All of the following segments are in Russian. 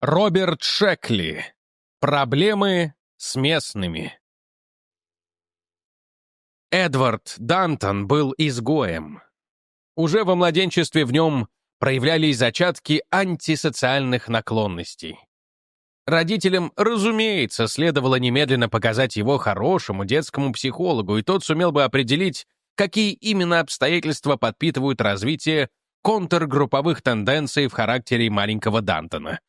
Роберт Шекли. Проблемы с местными. Эдвард Дантон был изгоем. Уже во младенчестве в нем проявлялись зачатки антисоциальных наклонностей. Родителям, разумеется, следовало немедленно показать его хорошему детскому психологу, и тот сумел бы определить, какие именно обстоятельства подпитывают развитие контргрупповых тенденций в характере маленького Дантона.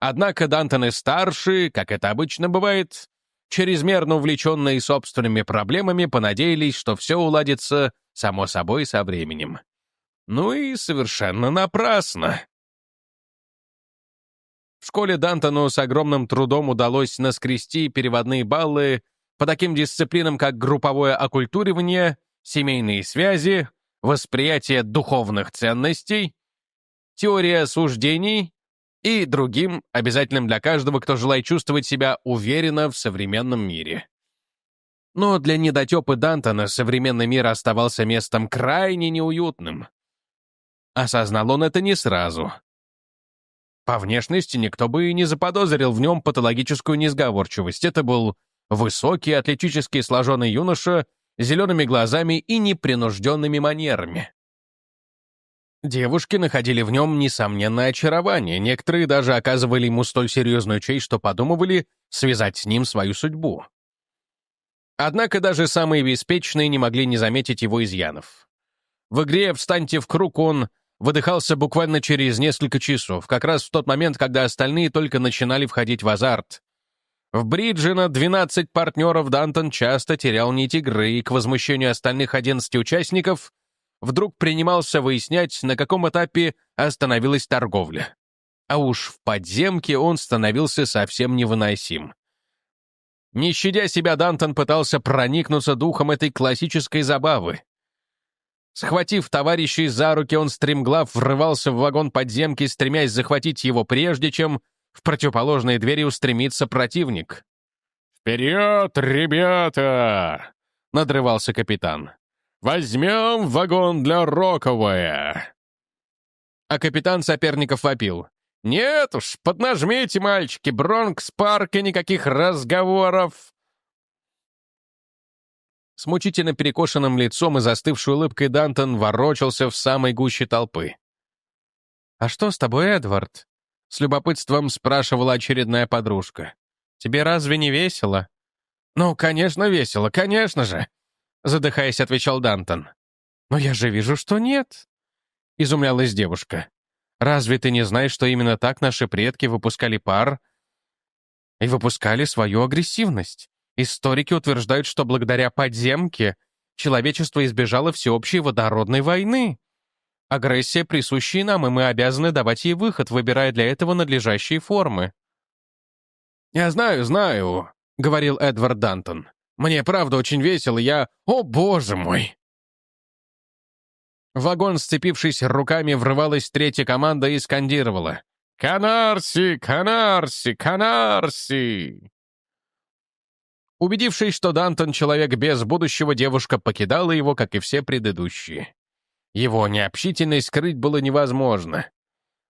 Однако Дантоны-старшие, как это обычно бывает, чрезмерно увлеченные собственными проблемами, понадеялись, что все уладится само собой со временем. Ну и совершенно напрасно. В школе Дантону с огромным трудом удалось наскрести переводные баллы по таким дисциплинам, как групповое оккультуривание, семейные связи, восприятие духовных ценностей, теория суждений и другим, обязательным для каждого, кто желает чувствовать себя уверенно в современном мире. Но для недотепы Дантона современный мир оставался местом крайне неуютным. Осознал он это не сразу. По внешности никто бы и не заподозрил в нем патологическую несговорчивость. Это был высокий, атлетически сложенный юноша с зелеными глазами и непринужденными манерами. Девушки находили в нем несомненное очарование, некоторые даже оказывали ему столь серьезную честь, что подумывали связать с ним свою судьбу. Однако даже самые беспечные не могли не заметить его изъянов. В игре «Встаньте в круг» он выдыхался буквально через несколько часов, как раз в тот момент, когда остальные только начинали входить в азарт. В бридже на 12 партнеров Дантон часто терял нить игры, и к возмущению остальных 11 участников вдруг принимался выяснять, на каком этапе остановилась торговля. А уж в подземке он становился совсем невыносим. Не щадя себя, Дантон пытался проникнуться духом этой классической забавы. Схватив товарищей за руки, он стремглав врывался в вагон подземки, стремясь захватить его прежде, чем в противоположные двери устремится противник. «Вперед, ребята!» — надрывался капитан. «Возьмем вагон для Роковая!» А капитан соперников вопил. «Нет уж, поднажмите, мальчики, Бронкс-парк и никаких разговоров!» С мучительно перекошенным лицом и застывшей улыбкой Дантон ворочался в самой гуще толпы. «А что с тобой, Эдвард?» — с любопытством спрашивала очередная подружка. «Тебе разве не весело?» «Ну, конечно, весело, конечно же!» — задыхаясь, отвечал Дантон. «Но я же вижу, что нет», — изумлялась девушка. «Разве ты не знаешь, что именно так наши предки выпускали пар и выпускали свою агрессивность? Историки утверждают, что благодаря подземке человечество избежало всеобщей водородной войны. Агрессия присуща нам, и мы обязаны давать ей выход, выбирая для этого надлежащие формы». «Я знаю, знаю», — говорил Эдвард Дантон. Мне правда очень весело, я... О, боже мой!» Вагон, сцепившись руками, врывалась третья команда и скандировала. «Канарси! Канарси! Канарси!» Убедившись, что Дантон — человек без будущего, девушка покидала его, как и все предыдущие. Его необщительность скрыть было невозможно.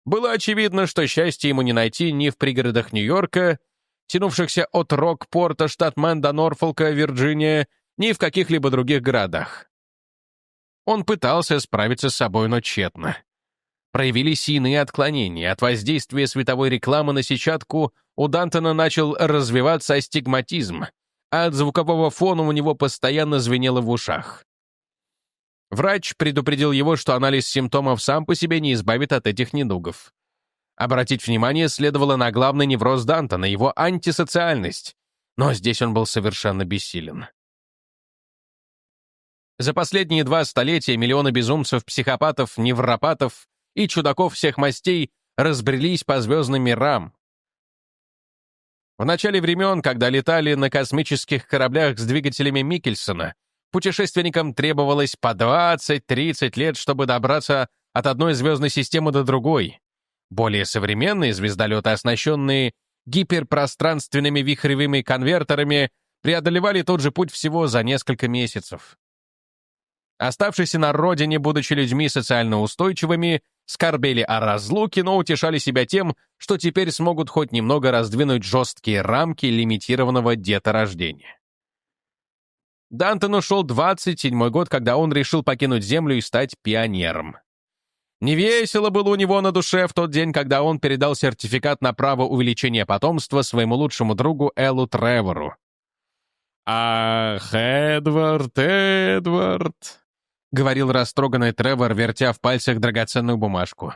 Было очевидно, что счастье ему не найти ни в пригородах Нью-Йорка, тянувшихся от Рок-порта, штат Мэн до Норфолка, Вирджиния, ни в каких-либо других городах. Он пытался справиться с собой, но тщетно. Проявились иные отклонения. От воздействия световой рекламы на сетчатку у Дантона начал развиваться астигматизм, а от звукового фона у него постоянно звенело в ушах. Врач предупредил его, что анализ симптомов сам по себе не избавит от этих недугов. Обратить внимание следовало на главный невроз Данта, на его антисоциальность. Но здесь он был совершенно бессилен. За последние два столетия миллионы безумцев, психопатов, невропатов и чудаков всех мастей разбрелись по звездным мирам. В начале времен, когда летали на космических кораблях с двигателями Микельсона, путешественникам требовалось по 20-30 лет, чтобы добраться от одной звездной системы до другой. Более современные звездолеты, оснащенные гиперпространственными вихревыми конвертерами, преодолевали тот же путь всего за несколько месяцев. Оставшиеся на родине, будучи людьми социально устойчивыми, скорбели о разлуке, но утешали себя тем, что теперь смогут хоть немного раздвинуть жесткие рамки лимитированного деторождения. Дантон ушел 27-й год, когда он решил покинуть Землю и стать пионером. Невесело было у него на душе в тот день, когда он передал сертификат на право увеличения потомства своему лучшему другу Эллу Тревору. «Ах, Эдвард, Эдвард!» — говорил растроганный Тревор, вертя в пальцах драгоценную бумажку.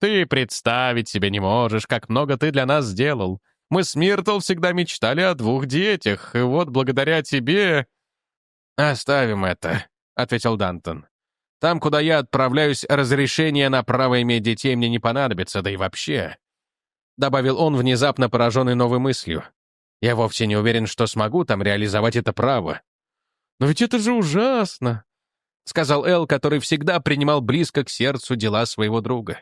«Ты представить себе не можешь, как много ты для нас сделал. Мы с Миртл всегда мечтали о двух детях, и вот благодаря тебе...» «Оставим это», — ответил Дантон. Там, куда я отправляюсь, разрешение на право иметь детей мне не понадобится, да и вообще. Добавил он, внезапно пораженный новой мыслью. Я вовсе не уверен, что смогу там реализовать это право. «Но ведь это же ужасно!» — сказал Эл, который всегда принимал близко к сердцу дела своего друга.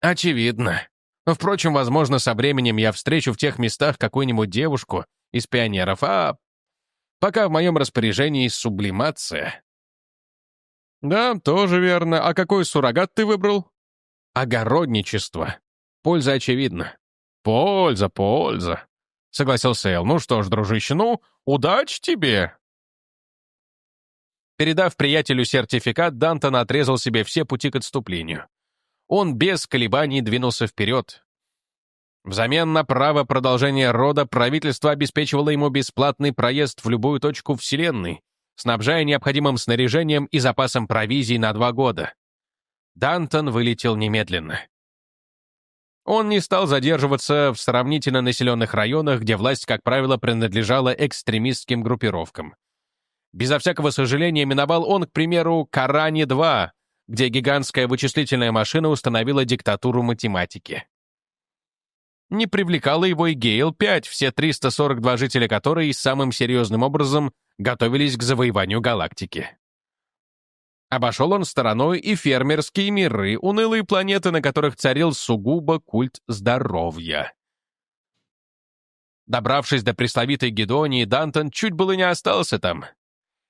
«Очевидно. Но, впрочем, возможно, со временем я встречу в тех местах какую-нибудь девушку из пионеров, а пока в моем распоряжении сублимация. «Да, тоже верно. А какой суррогат ты выбрал?» «Огородничество. Польза очевидна». «Польза, польза», — согласился Эл. «Ну что ж, дружище, ну, удачи тебе!» Передав приятелю сертификат, Дантон отрезал себе все пути к отступлению. Он без колебаний двинулся вперед. Взамен на право продолжения рода правительство обеспечивало ему бесплатный проезд в любую точку Вселенной, снабжая необходимым снаряжением и запасом провизии на два года. Дантон вылетел немедленно. Он не стал задерживаться в сравнительно населенных районах, где власть, как правило, принадлежала экстремистским группировкам. Безо всякого сожаления миновал он, к примеру, Карани-2, где гигантская вычислительная машина установила диктатуру математики. Не привлекала его и Гейл-5, все 342 жителя которой самым серьезным образом готовились к завоеванию галактики. Обошел он стороной и фермерские миры, унылые планеты, на которых царил сугубо культ здоровья. Добравшись до пресловитой Гедонии, Дантон чуть было не остался там.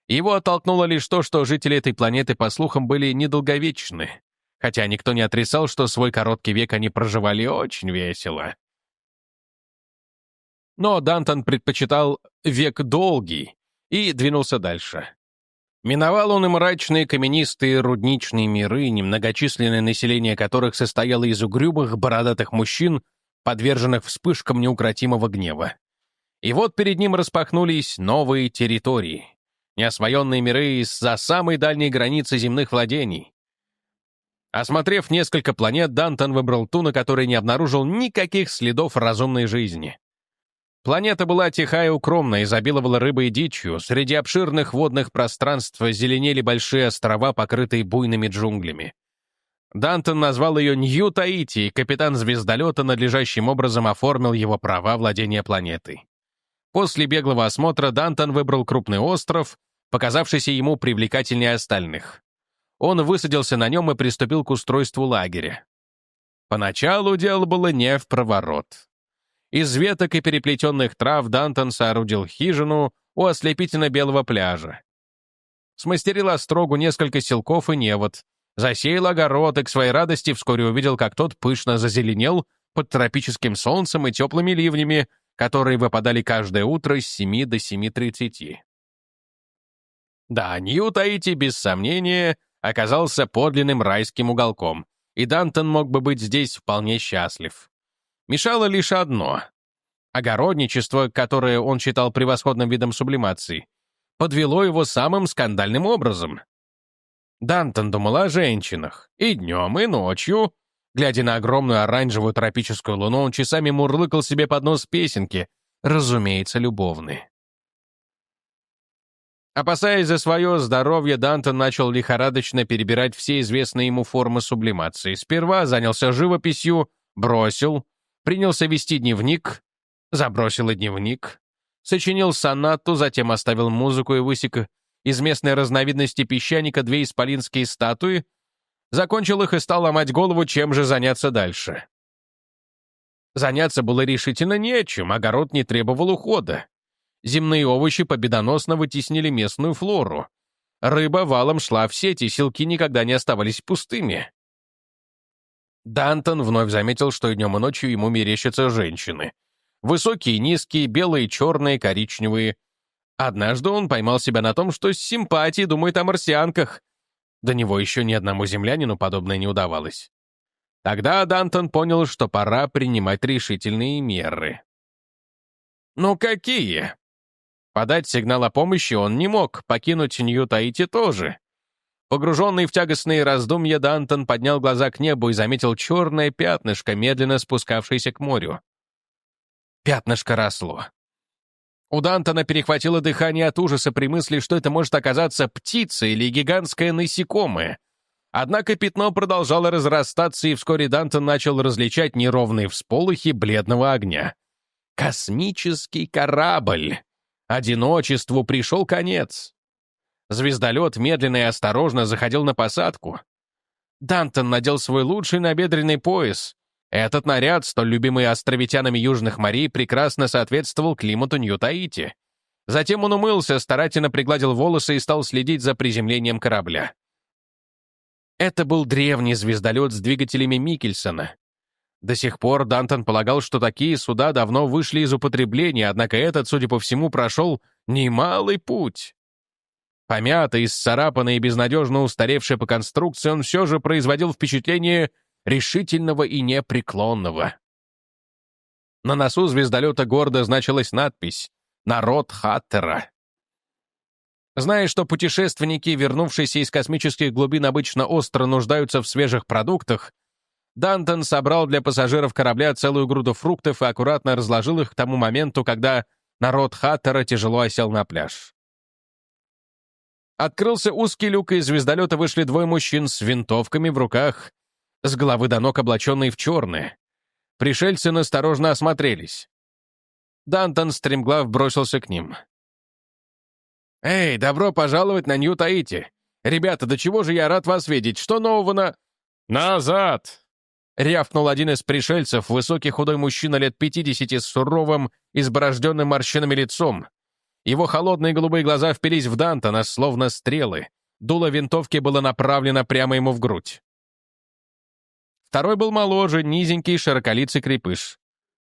Его оттолкнуло лишь то, что жители этой планеты, по слухам, были недолговечны, хотя никто не отрицал, что свой короткий век они проживали очень весело. Но Дантон предпочитал век долгий, и двинулся дальше. Миновал он и мрачные каменистые рудничные миры, немногочисленное население которых состояло из угрюмых, бородатых мужчин, подверженных вспышкам неукротимого гнева. И вот перед ним распахнулись новые территории, неосвоенные миры из-за самой дальней границы земных владений. Осмотрев несколько планет, Дантон выбрал ту, на которой не обнаружил никаких следов разумной жизни. Планета была тихая и укромная, изобиловала рыбой и дичью. Среди обширных водных пространств зеленели большие острова, покрытые буйными джунглями. Дантон назвал ее Нью-Таити, и капитан звездолета надлежащим образом оформил его права владения планетой. После беглого осмотра Дантон выбрал крупный остров, показавшийся ему привлекательнее остальных. Он высадился на нем и приступил к устройству лагеря. Поначалу дело было не в проворот. Из веток и переплетенных трав Дантон соорудил хижину у ослепительно-белого пляжа. Смастерил острогу несколько селков и невод, засеял огород и к своей радости вскоре увидел, как тот пышно зазеленел под тропическим солнцем и теплыми ливнями, которые выпадали каждое утро с 7 до 7.30. Да, Нью-Таити, без сомнения, оказался подлинным райским уголком, и Дантон мог бы быть здесь вполне счастлив. Мешало лишь одно. Огородничество, которое он считал превосходным видом сублимации, подвело его самым скандальным образом. Дантон думал о женщинах и днем, и ночью. Глядя на огромную оранжевую тропическую луну, он часами мурлыкал себе под нос песенки, разумеется, любовные. Опасаясь за свое здоровье, Дантон начал лихорадочно перебирать все известные ему формы сублимации. Сперва занялся живописью, бросил, принялся вести дневник, забросил и дневник, сочинил сонату, затем оставил музыку и высек из местной разновидности песчаника две исполинские статуи, закончил их и стал ломать голову, чем же заняться дальше. Заняться было решительно нечем, огород не требовал ухода. Земные овощи победоносно вытеснили местную флору. Рыба валом шла в сети, селки никогда не оставались пустыми. Дантон вновь заметил, что и днем и ночью ему мерещатся женщины. Высокие, низкие, белые, черные, коричневые. Однажды он поймал себя на том, что с симпатией думает о марсианках. До него еще ни одному землянину подобное не удавалось. Тогда Дантон понял, что пора принимать решительные меры. «Ну какие?» Подать сигнал о помощи он не мог, покинуть Нью-Таити тоже. Погруженный в тягостные раздумья, Дантон поднял глаза к небу и заметил черное пятнышко, медленно спускавшееся к морю. Пятнышко росло. У Дантона перехватило дыхание от ужаса при мысли, что это может оказаться птица или гигантское насекомое. Однако пятно продолжало разрастаться, и вскоре Дантон начал различать неровные всполохи бледного огня. Космический корабль! Одиночеству пришел конец. Звездолет медленно и осторожно заходил на посадку. Дантон надел свой лучший набедренный пояс. Этот наряд, столь любимый островитянами Южных морей, прекрасно соответствовал климату Нью-Таити. Затем он умылся, старательно пригладил волосы и стал следить за приземлением корабля. Это был древний звездолет с двигателями Микельсона. До сих пор Дантон полагал, что такие суда давно вышли из употребления, однако этот, судя по всему, прошел немалый путь. Помятый, исцарапанный и безнадежно устаревший по конструкции, он все же производил впечатление решительного и непреклонного. На носу звездолета гордо значилась надпись «Народ Хаттера». Зная, что путешественники, вернувшиеся из космических глубин, обычно остро нуждаются в свежих продуктах, Дантон собрал для пассажиров корабля целую груду фруктов и аккуратно разложил их к тому моменту, когда народ Хаттера тяжело осел на пляж. Открылся узкий люк, и из звездолета вышли двое мужчин с винтовками в руках, с головы до ног облаченные в черные. Пришельцы насторожно осмотрелись. Дантон стремглав бросился к ним. «Эй, добро пожаловать на Нью-Таити! Ребята, до чего же я рад вас видеть! Что нового на...» «Назад!» — рявкнул один из пришельцев, высокий худой мужчина лет пятидесяти с суровым, изборожденным морщинами лицом. Его холодные голубые глаза впились в Дантона, словно стрелы. Дуло винтовки было направлено прямо ему в грудь. Второй был моложе, низенький, широколицый крепыш.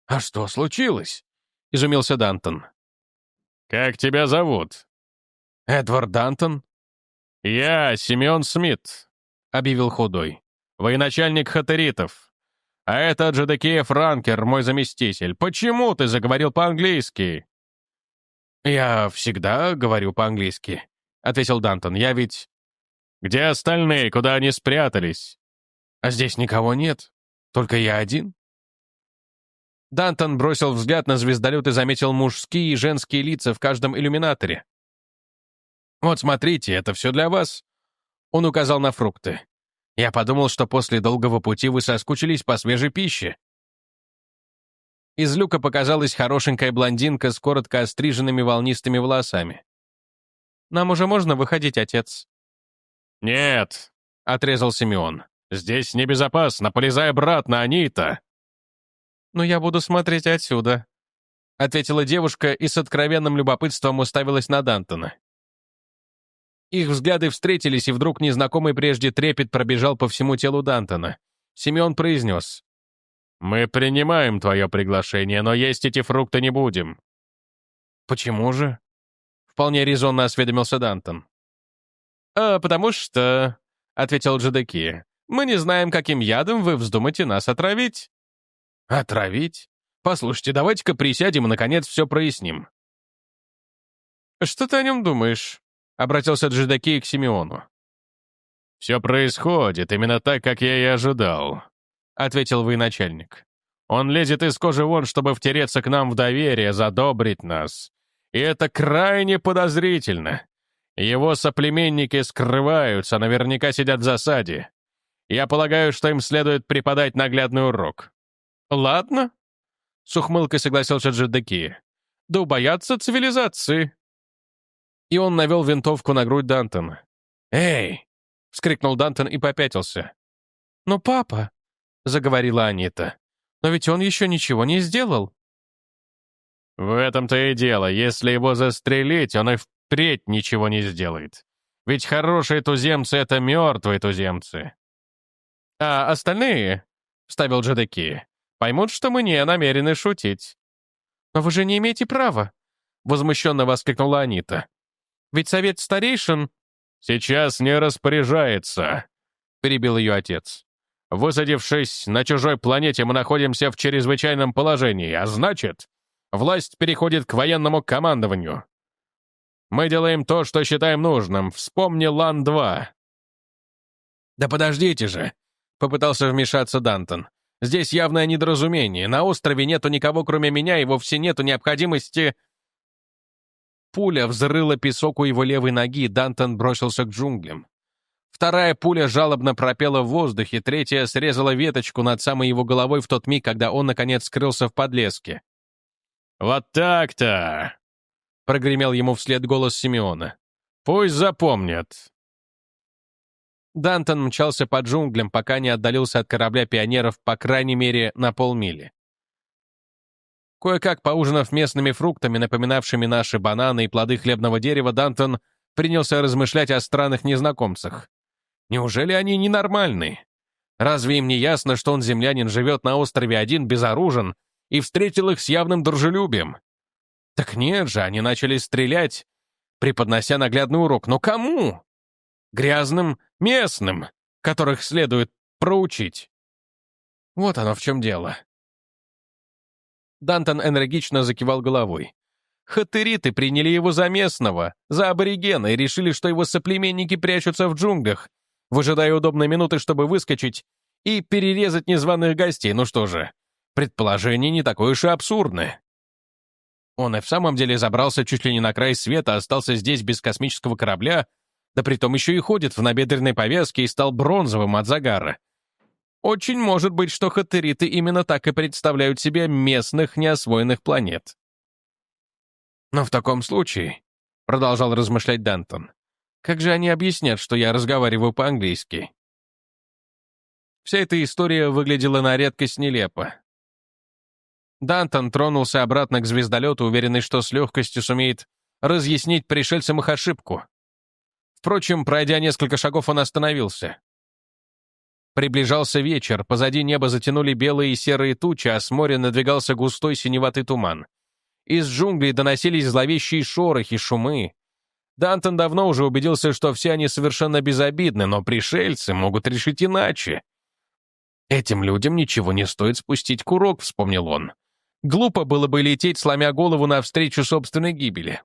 «А что случилось?» — изумился Дантон. «Как тебя зовут?» «Эдвард Дантон?» «Я Семен Смит», — объявил худой. «Военачальник хатаритов. А это Джедекея Франкер, мой заместитель. Почему ты заговорил по-английски?» «Я всегда говорю по-английски», — ответил Дантон. «Я ведь...» «Где остальные? Куда они спрятались?» «А здесь никого нет. Только я один». Дантон бросил взгляд на звездолет и заметил мужские и женские лица в каждом иллюминаторе. «Вот смотрите, это все для вас». Он указал на фрукты. «Я подумал, что после долгого пути вы соскучились по свежей пище». Из люка показалась хорошенькая блондинка с коротко остриженными волнистыми волосами. «Нам уже можно выходить, отец?» «Нет», — отрезал Симеон. «Здесь небезопасно, полезай обратно, Анита!» «Но я буду смотреть отсюда», — ответила девушка и с откровенным любопытством уставилась на Дантона. Их взгляды встретились, и вдруг незнакомый прежде трепет пробежал по всему телу Дантона. Симеон произнес. «Мы принимаем твое приглашение, но есть эти фрукты не будем». «Почему же?» — вполне резонно осведомился Дантон. «А потому что...» — ответил Джедаки. «Мы не знаем, каким ядом вы вздумаете нас отравить». «Отравить? Послушайте, давайте-ка присядем и, наконец, все проясним». «Что ты о нем думаешь?» Обратился Джедаки к Симеону. «Все происходит именно так, как я и ожидал», — ответил военачальник. «Он лезет из кожи вон, чтобы втереться к нам в доверие, задобрить нас. И это крайне подозрительно. Его соплеменники скрываются, наверняка сидят в засаде. Я полагаю, что им следует преподать наглядный урок». «Ладно», — с ухмылкой согласился Джедаки. «Да убоятся цивилизации» и он навел винтовку на грудь Дантона. «Эй!» — вскрикнул Дантон и попятился. «Но папа!» — заговорила Анита. «Но ведь он еще ничего не сделал». «В этом-то и дело. Если его застрелить, он и впредь ничего не сделает. Ведь хорошие туземцы — это мертвые туземцы». «А остальные?» вставил Джедаки. «Поймут, что мы не намерены шутить». «Но вы же не имеете права», — возмущенно воскликнула Анита. «Ведь совет старейшин...» «Сейчас не распоряжается», — перебил ее отец. «Высадившись на чужой планете, мы находимся в чрезвычайном положении, а значит, власть переходит к военному командованию. Мы делаем то, что считаем нужным. Вспомни Лан-2». «Да подождите же!» — попытался вмешаться Дантон. «Здесь явное недоразумение. На острове нету никого, кроме меня, и вовсе нету необходимости...» Пуля взрыла песок у его левой ноги, Дантон бросился к джунглям. Вторая пуля жалобно пропела в воздухе, третья срезала веточку над самой его головой в тот миг, когда он, наконец, скрылся в подлеске. «Вот так-то!» — прогремел ему вслед голос Симеона. «Пусть запомнят!» Дантон мчался по джунглям, пока не отдалился от корабля пионеров, по крайней мере, на полмили. Кое-как поужинав местными фруктами, напоминавшими наши бананы и плоды хлебного дерева, Дантон принялся размышлять о странных незнакомцах. Неужели они ненормальны? Разве им не ясно, что он, землянин, живет на острове один, безоружен, и встретил их с явным дружелюбием? Так нет же, они начали стрелять, преподнося наглядный урок. Но кому? Грязным местным, которых следует проучить. Вот оно в чем дело. Дантон энергично закивал головой. Хатыриты приняли его за местного, за аборигена, и решили, что его соплеменники прячутся в джунглях, выжидая удобной минуты, чтобы выскочить и перерезать незваных гостей. Ну что же, предположение не такое уж и абсурдное. Он и в самом деле забрался чуть ли не на край света, остался здесь без космического корабля, да притом еще и ходит в набедренной повязке и стал бронзовым от загара. Очень может быть, что хаттериты именно так и представляют себе местных неосвоенных планет. Но в таком случае, — продолжал размышлять Дантон, как же они объяснят, что я разговариваю по-английски? Вся эта история выглядела на редкость нелепо. Дантон тронулся обратно к звездолету, уверенный, что с легкостью сумеет разъяснить пришельцам их ошибку. Впрочем, пройдя несколько шагов, он остановился. Приближался вечер, позади неба затянули белые и серые тучи, а с моря надвигался густой синеватый туман. Из джунглей доносились зловещие шорохи, шумы. Дантон давно уже убедился, что все они совершенно безобидны, но пришельцы могут решить иначе. «Этим людям ничего не стоит спустить курок», — вспомнил он. «Глупо было бы лететь, сломя голову навстречу собственной гибели».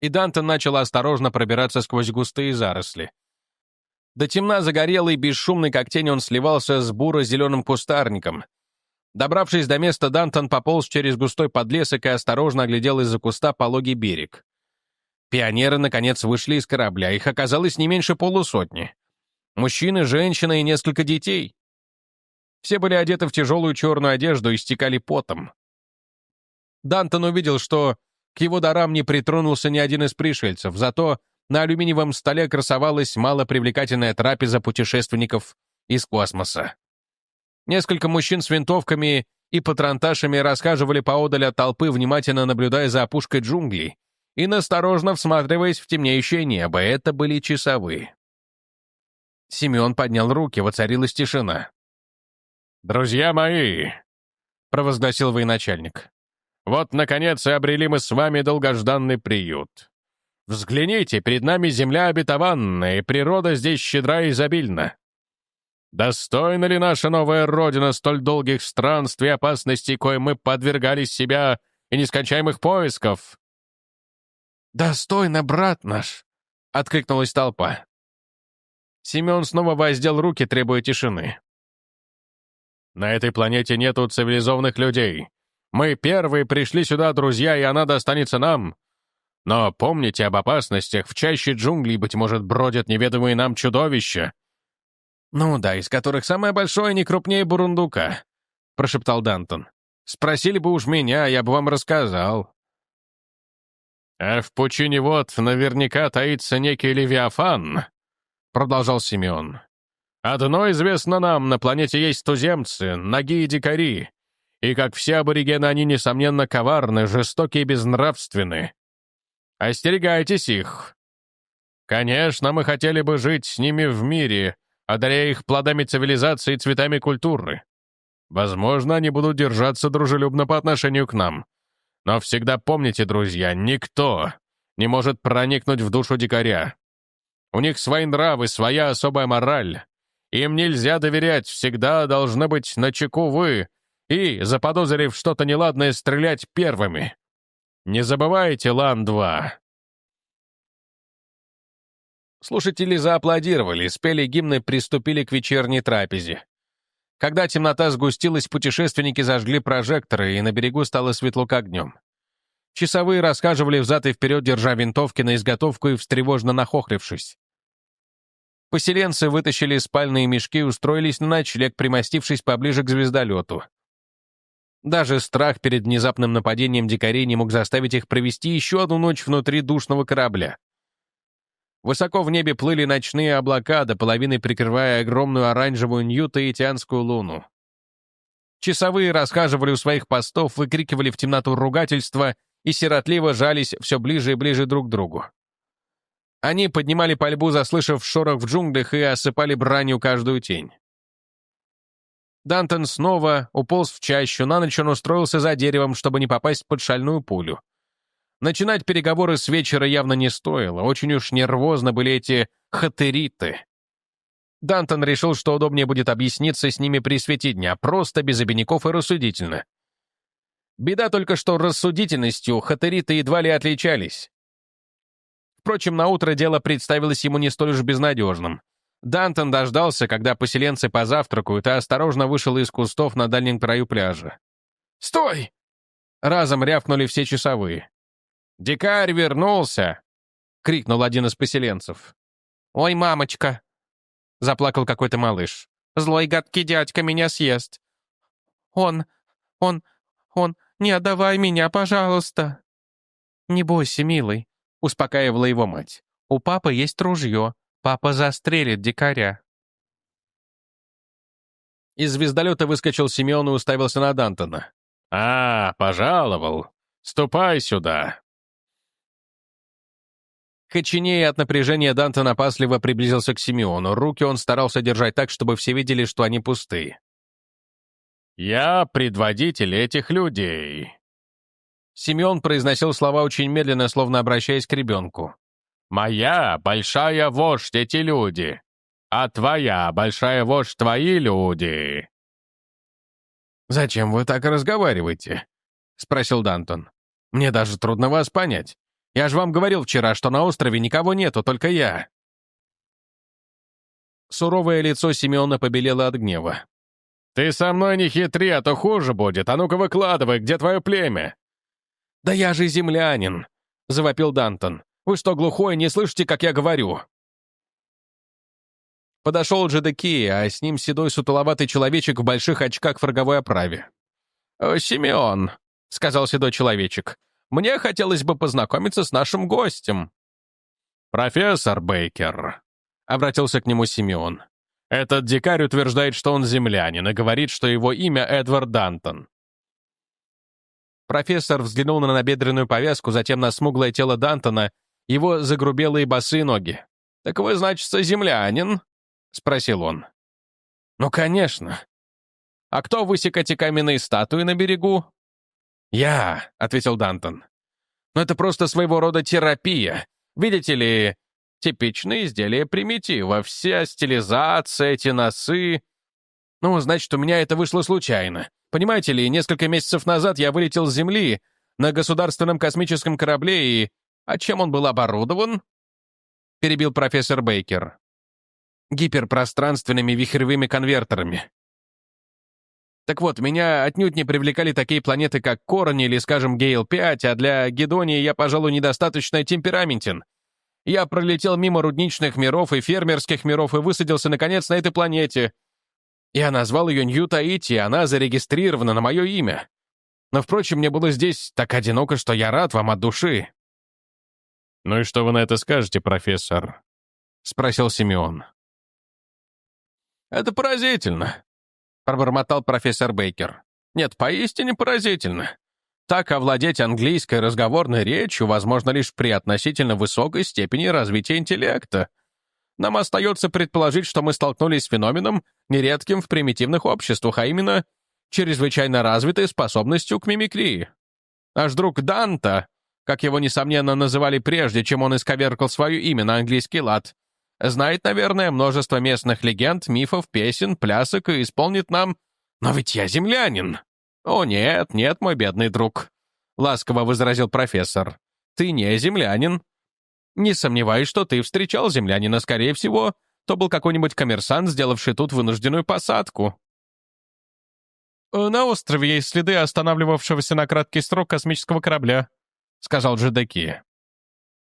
И Дантон начал осторожно пробираться сквозь густые заросли. До темна загорелый, бесшумный, как тень, он сливался с буро-зеленым кустарником. Добравшись до места, Дантон пополз через густой подлесок и осторожно оглядел из-за куста пологий берег. Пионеры, наконец, вышли из корабля. Их оказалось не меньше полусотни. Мужчины, женщины и несколько детей. Все были одеты в тяжелую черную одежду и стекали потом. Дантон увидел, что к его дарам не притронулся ни один из пришельцев, зато на алюминиевом столе красовалась малопривлекательная трапеза путешественников из космоса. Несколько мужчин с винтовками и патронташами расхаживали поодаль от толпы, внимательно наблюдая за опушкой джунглей и насторожно всматриваясь в темнеющее небо. Это были часовые. Семен поднял руки, воцарилась тишина. «Друзья мои!» — провозгласил военачальник. «Вот, наконец, и обрели мы с вами долгожданный приют. Взгляните, перед нами земля обетованная, и природа здесь щедра и изобильна. Достойна ли наша новая родина столь долгих странствий и опасностей, коим мы подвергались себя и нескончаемых поисков?» «Достойно, брат наш!» — откликнулась толпа. Семен снова воздел руки, требуя тишины. «На этой планете нету цивилизованных людей. Мы первые пришли сюда, друзья, и она достанется нам. Но помните об опасностях, в чаще джунглей, быть может, бродят неведомые нам чудовища, «Ну да, из которых самое большое не крупнее бурундука», — прошептал Дантон. «Спросили бы уж меня, я бы вам рассказал». «А в пучине вот наверняка таится некий Левиафан», — продолжал Симеон. «Одно известно нам, на планете есть туземцы, ноги и дикари, и, как все аборигены, они, несомненно, коварны, жестоки и безнравственны. Остерегайтесь их. Конечно, мы хотели бы жить с ними в мире, одаряя их плодами цивилизации и цветами культуры. Возможно, они будут держаться дружелюбно по отношению к нам. Но всегда помните, друзья, никто не может проникнуть в душу дикаря. У них свои нравы, своя особая мораль. Им нельзя доверять, всегда должны быть начеку вы и, заподозрив что-то неладное, стрелять первыми. Не забывайте, Лан-2. Слушатели зааплодировали, спели гимны, приступили к вечерней трапезе. Когда темнота сгустилась, путешественники зажгли прожекторы, и на берегу стало светло как днем. Часовые расхаживали взад и вперед, держа винтовки на изготовку и встревожно нахохлившись. Поселенцы вытащили спальные мешки и устроились на ночлег, примостившись поближе к звездолету. Даже страх перед внезапным нападением дикарей не мог заставить их провести еще одну ночь внутри душного корабля. Высоко в небе плыли ночные облака, до половины прикрывая огромную оранжевую нью-таитянскую луну. Часовые расхаживали у своих постов, выкрикивали в темноту ругательства и сиротливо жались все ближе и ближе друг к другу. Они поднимали пальбу, заслышав шорох в джунглях, и осыпали бранью каждую тень. Дантон снова уполз в чащу, на ночь он устроился за деревом, чтобы не попасть под шальную пулю. Начинать переговоры с вечера явно не стоило, очень уж нервозно были эти хатериты. Дантон решил, что удобнее будет объясниться с ними при свете дня, просто без обиняков и рассудительно. Беда только, что рассудительностью хатериты едва ли отличались. Впрочем, на утро дело представилось ему не столь уж безнадежным. Дантон дождался, когда поселенцы позавтракают, и осторожно вышел из кустов на дальнем краю пляжа. «Стой!» Разом рявкнули все часовые. «Дикарь вернулся!» — крикнул один из поселенцев. «Ой, мамочка!» — заплакал какой-то малыш. «Злой гадкий дядька меня съест!» «Он, он, он, не отдавай меня, пожалуйста!» «Не бойся, милый», — успокаивала его мать. «У папы есть ружье. Папа застрелит дикаря». Из звездолета выскочил Семен и уставился на Дантона. «А, пожаловал. Ступай сюда». Коченея от напряжения Дантон опасливо приблизился к Симеону. Руки он старался держать так, чтобы все видели, что они пустые. «Я предводитель этих людей». Симеон произносил слова очень медленно, словно обращаясь к ребенку. «Моя большая вождь эти люди, а твоя большая вождь твои люди». «Зачем вы так разговариваете?» — спросил Дантон. «Мне даже трудно вас понять. Я же вам говорил вчера, что на острове никого нету, только я». Суровое лицо Симеона побелело от гнева. «Ты со мной не хитри, а то хуже будет. А ну-ка выкладывай, где твое племя?» «Да я же землянин!» — завопил Дантон. «Вы что, глухой, не слышите, как я говорю?» Подошел Джедаки, а с ним седой сутуловатый человечек в больших очках в роговой оправе. «Симеон», — сказал седой человечек, мне хотелось бы познакомиться с нашим гостем». «Профессор Бейкер», — обратился к нему Симеон. «Этот дикарь утверждает, что он землянин, и говорит, что его имя Эдвард Дантон». Профессор взглянул на набедренную повязку, затем на смуглое тело Дантона, его загрубелые босые ноги. «Так вы, значит, землянин?» — спросил он. «Ну, конечно. А кто высек эти каменные статуи на берегу?» «Я», — ответил Дантон. «Но это просто своего рода терапия. Видите ли, типичные изделия примитива, вся стилизация, эти носы. Ну, значит, у меня это вышло случайно. Понимаете ли, несколько месяцев назад я вылетел с Земли на государственном космическом корабле и... А чем он был оборудован?» Перебил профессор Бейкер. «Гиперпространственными вихревыми конвертерами. Так вот, меня отнюдь не привлекали такие планеты, как Корон или, скажем, Гейл-5, а для Гедонии я, пожалуй, недостаточно темпераментен. Я пролетел мимо рудничных миров и фермерских миров и высадился, наконец, на этой планете. Я назвал ее Нью-Таити, она зарегистрирована на мое имя. Но, впрочем, мне было здесь так одиноко, что я рад вам от души». «Ну и что вы на это скажете, профессор?» — спросил Симеон. «Это поразительно. — пробормотал профессор Бейкер. «Нет, поистине поразительно. Так овладеть английской разговорной речью возможно лишь при относительно высокой степени развития интеллекта. нам остается предположить, что мы столкнулись с феноменом, нередким в примитивных обществах, а именно чрезвычайно развитой способностью к мимикрии. Наш друг Данта, как его, несомненно, называли прежде, чем он исковеркал свое имя на английский лад, знает, наверное, множество местных легенд, мифов, песен, плясок и исполнит нам «Но ведь я землянин!» «О, нет, нет, мой бедный друг», — ласково возразил профессор. «Ты не землянин. Не сомневаюсь, что ты встречал землянина, скорее всего, то был какой-нибудь коммерсант, сделавший тут вынужденную посадку». «Э, «На острове есть следы останавливавшегося на краткий срок космического корабля», — сказал Джедаки.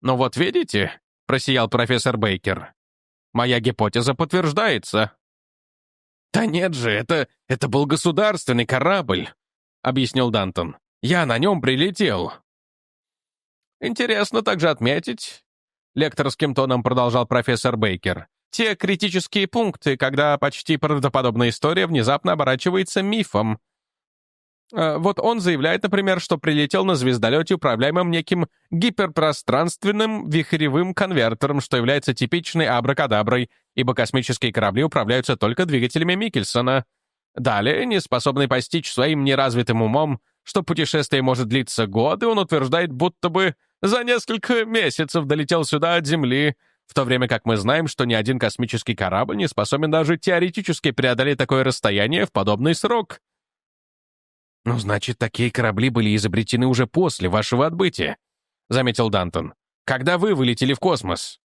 «Ну вот видите», — просиял профессор Бейкер, «моя гипотеза подтверждается». «Да нет же, это, это был государственный корабль», — объяснил Дантон. «Я на нем прилетел». «Интересно также отметить», — лекторским тоном продолжал профессор Бейкер, «те критические пункты, когда почти правдоподобная история внезапно оборачивается мифом. Э, вот он заявляет, например, что прилетел на звездолете, управляемом неким гиперпространственным вихревым конвертером, что является типичной абракадаброй, ибо космические корабли управляются только двигателями Микельсона. Далее, не способный постичь своим неразвитым умом, что путешествие может длиться годы, он утверждает, будто бы за несколько месяцев долетел сюда от Земли, в то время как мы знаем, что ни один космический корабль не способен даже теоретически преодолеть такое расстояние в подобный срок. «Ну, значит, такие корабли были изобретены уже после вашего отбытия», — заметил Дантон. «Когда вы вылетели в космос?»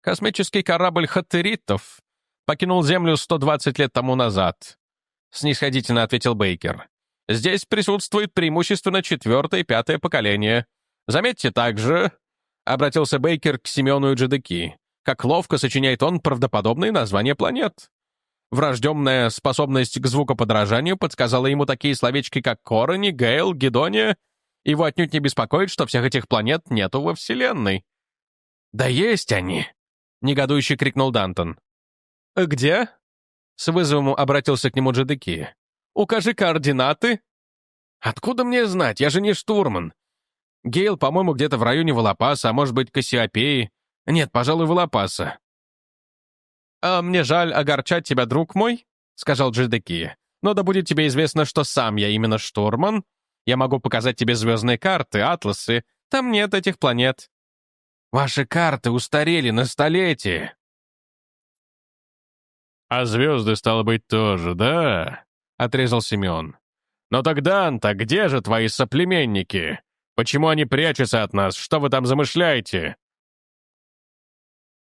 «Космический корабль Хаттеритов покинул Землю 120 лет тому назад», — снисходительно ответил Бейкер. «Здесь присутствует преимущественно четвертое и пятое поколение. Заметьте также...» — обратился Бейкер к Семену и Джедеки. «Как ловко сочиняет он правдоподобные названия планет». Врожденная способность к звукоподражанию подсказала ему такие словечки, как Корони, Гейл, Гедония. Его отнюдь не беспокоит, что всех этих планет нету во Вселенной. «Да есть они!» — негодующе крикнул Дантон. «Где?» — с вызовом обратился к нему Джедеки. «Укажи координаты». «Откуда мне знать? Я же не штурман. Гейл, по-моему, где-то в районе Волопаса, а может быть, Кассиопеи. Нет, пожалуй, Волопаса. «А мне жаль огорчать тебя, друг мой», — сказал Джидеки. «Но да будет тебе известно, что сам я именно штурман. Я могу показать тебе звездные карты, атласы. Там нет этих планет». «Ваши карты устарели на столетие». «А звезды, стало быть, тоже, да?» — отрезал Семен. «Но тогда, Анта, где же твои соплеменники? Почему они прячутся от нас? Что вы там замышляете?»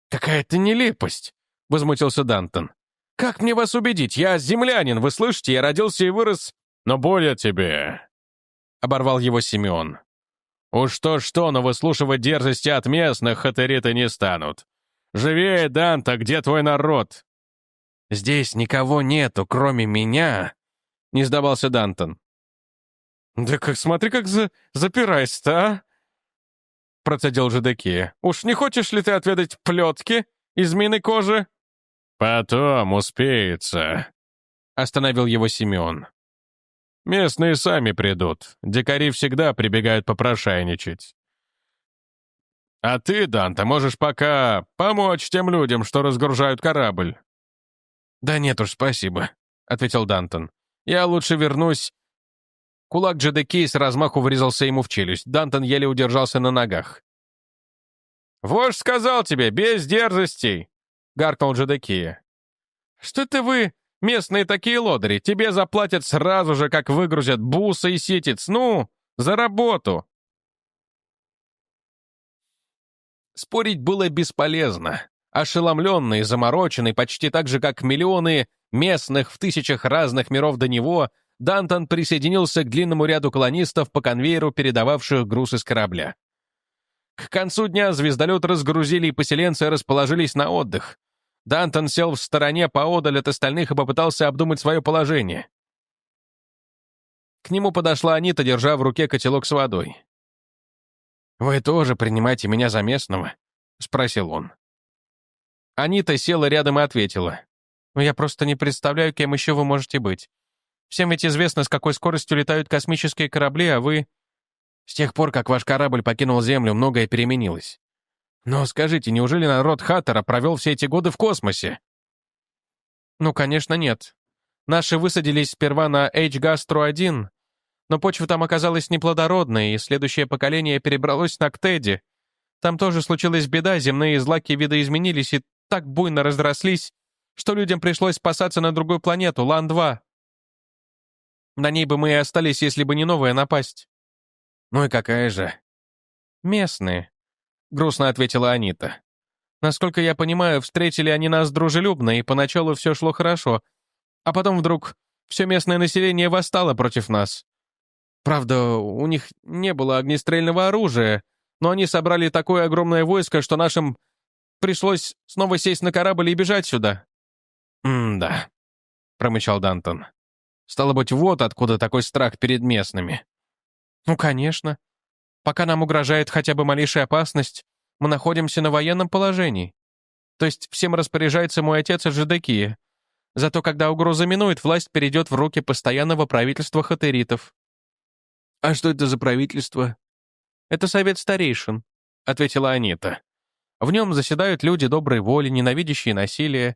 «Какая-то нелепость!» Возмутился Дантон. «Как мне вас убедить? Я землянин, вы слышите? Я родился и вырос...» «Но более тебе...» — оборвал его Симеон. «Уж то-что, но выслушивать дерзости от местных хатериты не станут. Живее, Данта, где твой народ?» «Здесь никого нету, кроме меня», — не сдавался Дантон. «Да как, смотри, как за... запирайся-то, а?» Процедил Жидеки. «Уж не хочешь ли ты отведать плетки из мины кожи?» «Потом успеется», — остановил его Семен. «Местные сами придут. Дикари всегда прибегают попрошайничать. А ты, Данта, можешь пока помочь тем людям, что разгружают корабль». «Да нет уж, спасибо», — ответил Дантон. «Я лучше вернусь...» Кулак Джедеки с размаху врезался ему в челюсть. Дантон еле удержался на ногах. «Вождь сказал тебе, без дерзостей!» — гаркнул Джедекия. «Что ты вы, местные такие лодыри, тебе заплатят сразу же, как выгрузят буса и ситец. Ну, за работу!» Спорить было бесполезно. Ошеломленный, замороченный, почти так же, как миллионы местных в тысячах разных миров до него, Дантон присоединился к длинному ряду колонистов по конвейеру, передававших груз из корабля. К концу дня звездолет разгрузили, и поселенцы расположились на отдых. Дантон сел в стороне поодаль от остальных и попытался обдумать свое положение. К нему подошла Анита, держа в руке котелок с водой. «Вы тоже принимаете меня за местного?» — спросил он. Анита села рядом и ответила. «Ну, я просто не представляю, кем еще вы можете быть. Всем ведь известно, с какой скоростью летают космические корабли, а вы...» С тех пор, как ваш корабль покинул Землю, многое переменилось. Но скажите, неужели народ Хаттера провел все эти годы в космосе? Ну, конечно, нет. Наши высадились сперва на H-Gastro-1, но почва там оказалась неплодородной, и следующее поколение перебралось на Ктеди. Там тоже случилась беда, земные злаки видоизменились и так буйно разрослись, что людям пришлось спасаться на другую планету, Лан-2. На ней бы мы и остались, если бы не новая напасть. Ну и какая же? Местные, — грустно ответила Анита. Насколько я понимаю, встретили они нас дружелюбно, и поначалу все шло хорошо, а потом вдруг все местное население восстало против нас. Правда, у них не было огнестрельного оружия, но они собрали такое огромное войско, что нашим пришлось снова сесть на корабль и бежать сюда». «М-да», — промычал Дантон. «Стало быть, вот откуда такой страх перед местными». «Ну, конечно. Пока нам угрожает хотя бы малейшая опасность, мы находимся на военном положении. То есть всем распоряжается мой отец Жидекии. Зато когда угроза минует, власть перейдет в руки постоянного правительства хатеритов». «А что это за правительство?» «Это совет старейшин», — ответила Анита. «В нем заседают люди доброй воли, ненавидящие насилие.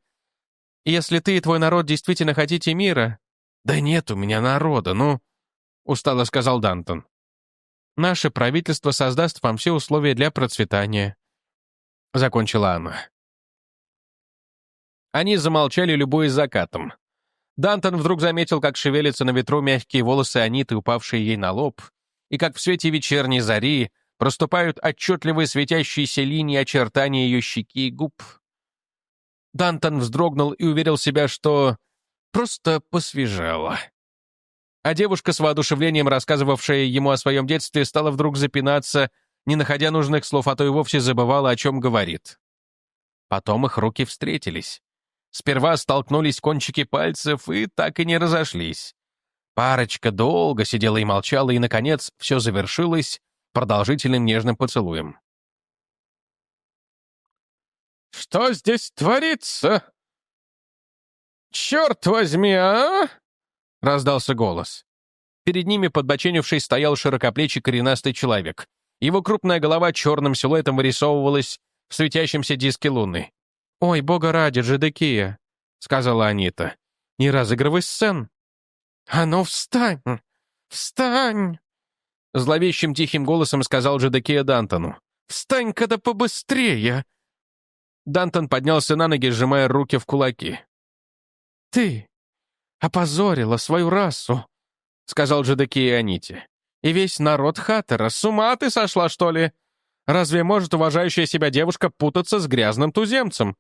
И если ты и твой народ действительно хотите мира...» «Да нет у меня народа, ну...» — устало сказал Дантон. «Наше правительство создаст вам все условия для процветания», — закончила она. Они замолчали, любой закатом. Дантон вдруг заметил, как шевелятся на ветру мягкие волосы Аниты, упавшие ей на лоб, и как в свете вечерней зари проступают отчетливые светящиеся линии очертания ее щеки и губ. Дантон вздрогнул и уверил себя, что просто посвежело. А девушка, с воодушевлением рассказывавшая ему о своем детстве, стала вдруг запинаться, не находя нужных слов, а то и вовсе забывала, о чем говорит. Потом их руки встретились. Сперва столкнулись кончики пальцев и так и не разошлись. Парочка долго сидела и молчала, и, наконец, все завершилось продолжительным нежным поцелуем. «Что здесь творится? Черт возьми, а?» — раздался голос. Перед ними, подбоченившись, стоял широкоплечий коренастый человек. Его крупная голова черным силуэтом вырисовывалась в светящемся диске луны. «Ой, бога ради, Джедекия», — сказала Анита. «Не разыгрывай сцен». «А ну, встань! Встань!» Зловещим тихим голосом сказал Джедекия Дантону. «Встань-ка да побыстрее!» Дантон поднялся на ноги, сжимая руки в кулаки. «Ты опозорила свою расу», — сказал Джедекия Аните. «И весь народ Хаттера. С ума ты сошла, что ли? Разве может уважающая себя девушка путаться с грязным туземцем?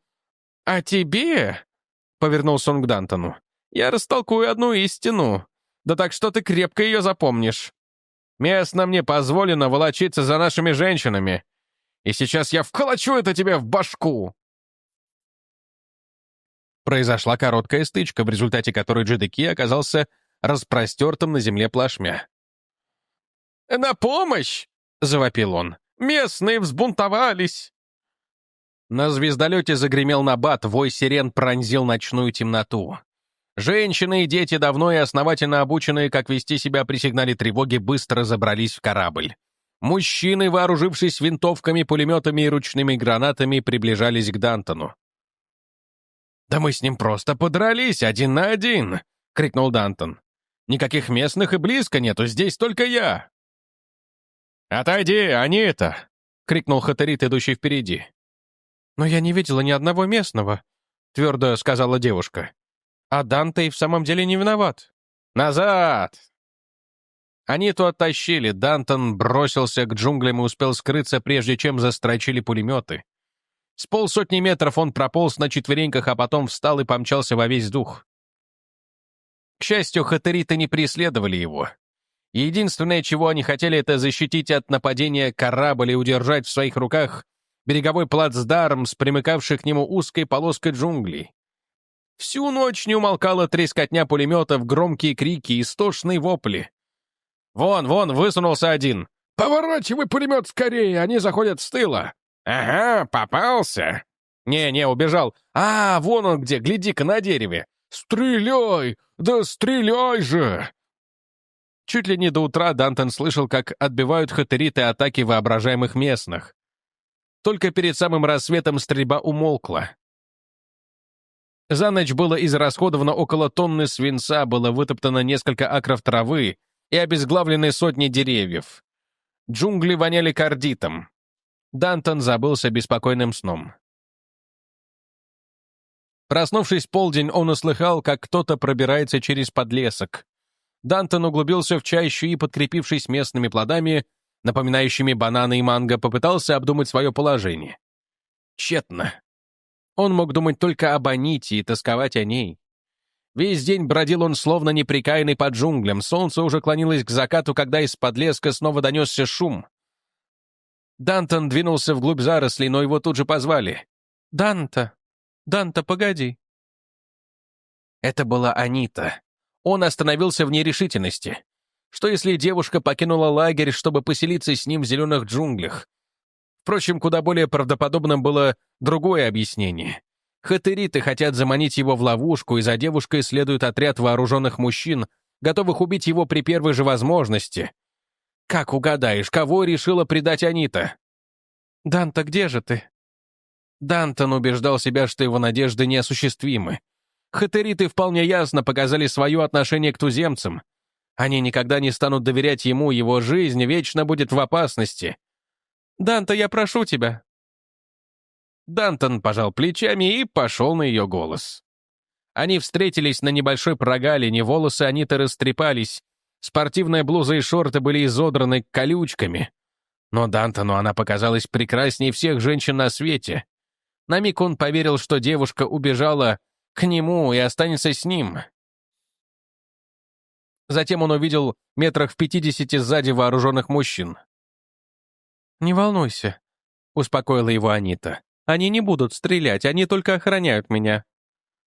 А тебе...» — повернулся он к Дантону я растолкую одну истину. Да так что ты крепко ее запомнишь. Местно мне позволено волочиться за нашими женщинами. И сейчас я вколочу это тебе в башку!» Произошла короткая стычка, в результате которой Джедеки оказался распростертым на земле плашмя. «На помощь!» — завопил он. «Местные взбунтовались!» На звездолете загремел набат, вой сирен пронзил ночную темноту. Женщины и дети, давно и основательно обученные, как вести себя при сигнале тревоги, быстро забрались в корабль. Мужчины, вооружившись винтовками, пулеметами и ручными гранатами, приближались к Дантону. «Да мы с ним просто подрались, один на один!» — крикнул Дантон. «Никаких местных и близко нету, здесь только я!» «Отойди, они это!» — крикнул Хатарит, идущий впереди. «Но я не видела ни одного местного», — твердо сказала девушка. А Данте в самом деле не виноват. «Назад!» То оттащили, Дантон бросился к джунглям и успел скрыться, прежде чем застрочили пулеметы. С полсотни метров он прополз на четвереньках, а потом встал и помчался во весь дух. К счастью, хатериты не преследовали его. Единственное, чего они хотели, это защитить от нападения корабль и удержать в своих руках береговой плацдарм с примыкавшей к нему узкой полоской джунглей. Всю ночь не умолкала трескотня пулеметов, громкие крики, истошные вопли. «Вон, вон, высунулся один! Поворачивай пулемет скорее, они заходят с тыла!» «Ага, попался!» «Не-не, убежал. А, вон он где, гляди-ка на дереве!» «Стреляй! Да стреляй же!» Чуть ли не до утра Дантон слышал, как отбивают хатериты атаки воображаемых местных. Только перед самым рассветом стрельба умолкла. За ночь было израсходовано около тонны свинца, было вытоптано несколько акров травы и обезглавлены сотни деревьев. Джунгли воняли кардитом. Дантон забылся беспокойным сном. Проснувшись полдень, он услыхал, как кто-то пробирается через подлесок. Дантон углубился в чащу и, подкрепившись местными плодами, напоминающими бананы и манго, попытался обдумать свое положение. Тщетно. Он мог думать только об Аните и тосковать о ней. Весь день бродил он словно неприкаянный под джунглям. Солнце уже клонилось к закату, когда из-под леска снова донесся шум. Дантон двинулся вглубь зарослей, но его тут же позвали. «Данта! Данта, погоди!» Это была Анита. Он остановился в нерешительности. Что если девушка покинула лагерь, чтобы поселиться с ним в зеленых джунглях? Впрочем, куда более правдоподобным было другое объяснение. Хатериты хотят заманить его в ловушку, и за девушкой следует отряд вооруженных мужчин, готовых убить его при первой же возможности. Как угадаешь, кого решила предать Анита? «Данта, где же ты?» Дантон убеждал себя, что его надежды неосуществимы. Хатериты вполне ясно показали свое отношение к туземцам. Они никогда не станут доверять ему, его жизнь вечно будет в опасности. «Данта, я прошу тебя!» Дантон пожал плечами и пошел на ее голос. Они встретились на небольшой прогалине, волосы Аниты растрепались, спортивная блуза и шорты были изодраны колючками. Но Дантону она показалась прекраснее всех женщин на свете. На миг он поверил, что девушка убежала к нему и останется с ним. Затем он увидел метрах в пятидесяти сзади вооруженных мужчин. «Не волнуйся», — успокоила его Анита. «Они не будут стрелять, они только охраняют меня».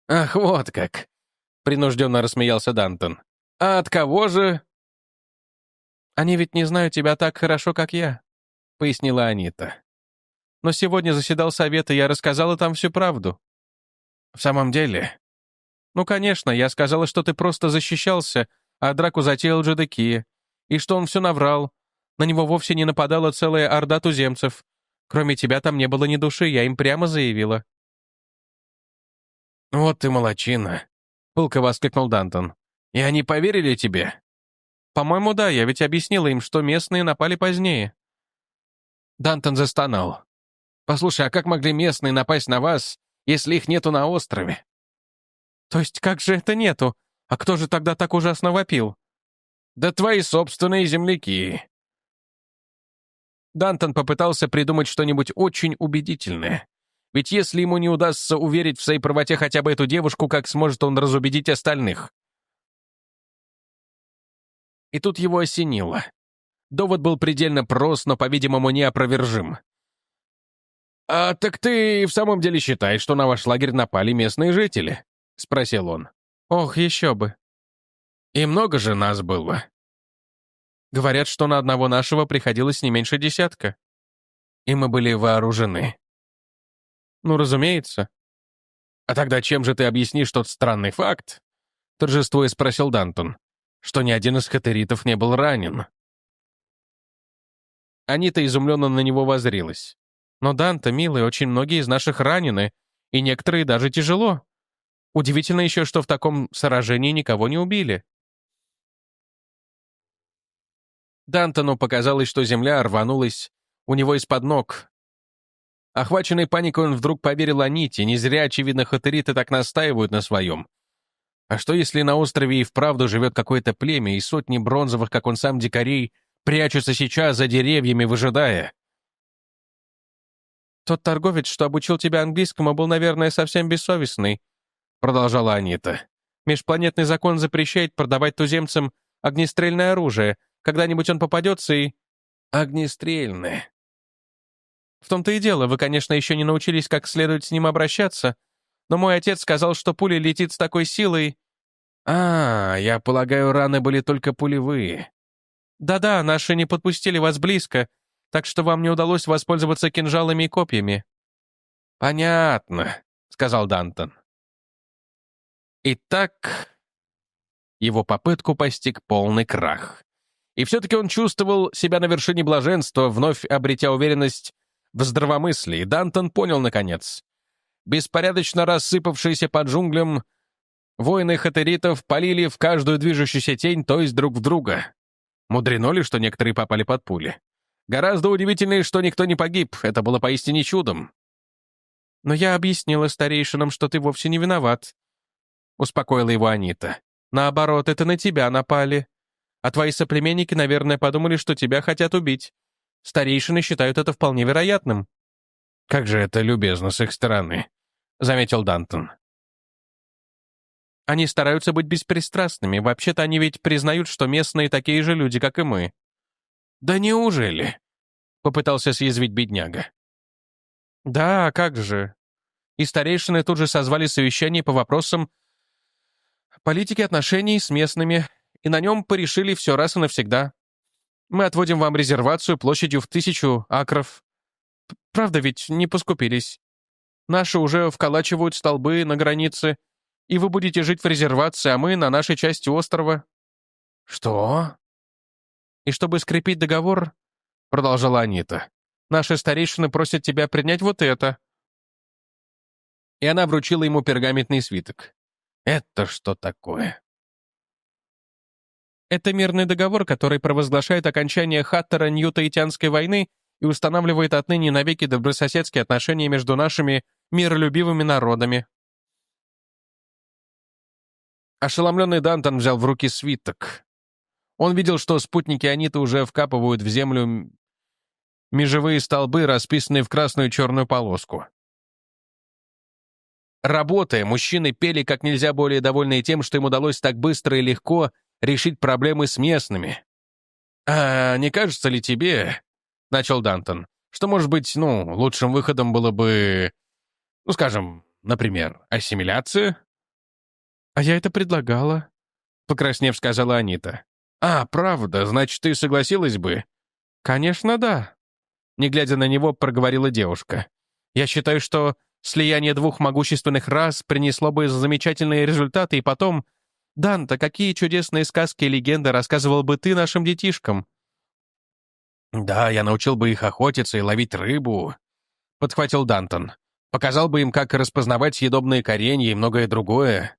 «Ах, вот как!» — принужденно рассмеялся Дантон. «А от кого же?» «Они ведь не знают тебя так хорошо, как я», — пояснила Анита. «Но сегодня заседал совет, и я рассказала там всю правду». «В самом деле?» «Ну, конечно, я сказала, что ты просто защищался, а драку затеял Джедекия, и что он все наврал, на него вовсе не нападала целая орда туземцев. Кроме тебя там не было ни души, я им прямо заявила». «Вот ты молочина», — пылко воскликнул Дантон. «И они поверили тебе?» «По-моему, да, я ведь объяснила им, что местные напали позднее». Дантон застонал. «Послушай, а как могли местные напасть на вас, если их нету на острове?» «То есть как же это нету? А кто же тогда так ужасно вопил?» «Да твои собственные земляки», Дантон попытался придумать что-нибудь очень убедительное. Ведь если ему не удастся уверить в своей правоте хотя бы эту девушку, как сможет он разубедить остальных? И тут его осенило. Довод был предельно прост, но, по-видимому, неопровержим. «А так ты в самом деле считаешь, что на ваш лагерь напали местные жители?» — спросил он. «Ох, еще бы». «И много же нас было?» Говорят, что на одного нашего приходилось не меньше десятка. И мы были вооружены. Ну, разумеется. А тогда чем же ты объяснишь тот странный факт? Торжествуя спросил Дантон, что ни один из хатеритов не был ранен. Анита изумленно на него возрилась. Но, Данта, милый, очень многие из наших ранены, и некоторые даже тяжело. Удивительно еще, что в таком сражении никого не убили. Дантону показалось, что земля рванулась у него из-под ног. Охваченный паникой он вдруг поверил Аните, не зря, очевидно, хатериты так настаивают на своем. А что, если на острове и вправду живет какое-то племя, и сотни бронзовых, как он сам, дикарей, прячутся сейчас за деревьями, выжидая? «Тот торговец, что обучил тебя английскому, был, наверное, совсем бессовестный», — продолжала Анита. «Межпланетный закон запрещает продавать туземцам огнестрельное оружие, когда-нибудь он попадется и... Огнестрельное. В том-то и дело, вы, конечно, еще не научились как следует с ним обращаться, но мой отец сказал, что пуля летит с такой силой... А, я полагаю, раны были только пулевые. Да-да, наши не подпустили вас близко, так что вам не удалось воспользоваться кинжалами и копьями. Понятно, сказал Дантон. Итак, его попытку постиг полный крах. И все-таки он чувствовал себя на вершине блаженства, вновь обретя уверенность в здравомыслии, Дантон понял наконец. Беспорядочно рассыпавшиеся по джунглям воины хатеритов полили в каждую движущуюся тень, то есть друг в друга. Мудрено ли, что некоторые попали под пули? Гораздо удивительнее, что никто не погиб. Это было поистине чудом. «Но я объяснила старейшинам, что ты вовсе не виноват», — успокоила его Анита. «Наоборот, это на тебя напали. А твои соплеменники, наверное, подумали, что тебя хотят убить. Старейшины считают это вполне вероятным». «Как же это любезно с их стороны», — заметил Дантон. «Они стараются быть беспристрастными. Вообще-то они ведь признают, что местные такие же люди, как и мы». «Да неужели?» — попытался съязвить бедняга. «Да, как же». И старейшины тут же созвали совещание по вопросам политики отношений с местными, и на нем порешили все раз и навсегда. Мы отводим вам резервацию площадью в тысячу акров. Правда ведь не поскупились. Наши уже вколачивают столбы на границе, и вы будете жить в резервации, а мы на нашей части острова». «Что?» «И чтобы скрепить договор», — продолжала Анита, «наши старейшины просят тебя принять вот это». И она вручила ему пергаментный свиток. «Это что такое?» Это мирный договор, который провозглашает окончание Хаттера Нью-Таитянской войны и устанавливает отныне навеки добрососедские отношения между нашими миролюбивыми народами. Ошеломленный Дантон взял в руки свиток. Он видел, что спутники Аниты уже вкапывают в землю межевые столбы, расписанные в красную и черную полоску. Работая, мужчины пели как нельзя более довольные тем, что им удалось так быстро и легко решить проблемы с местными. «А не кажется ли тебе, — начал Дантон, — что, может быть, ну, лучшим выходом было бы, ну, скажем, например, ассимиляция?» «А я это предлагала», — покраснев сказала Анита. «А, правда, значит, ты согласилась бы?» «Конечно, да», — не глядя на него, проговорила девушка. «Я считаю, что слияние двух могущественных рас принесло бы замечательные результаты, и потом... Данта, какие чудесные сказки и легенды рассказывал бы ты нашим детишкам?» «Да, я научил бы их охотиться и ловить рыбу», — подхватил Дантон. «Показал бы им, как распознавать съедобные коренья и многое другое».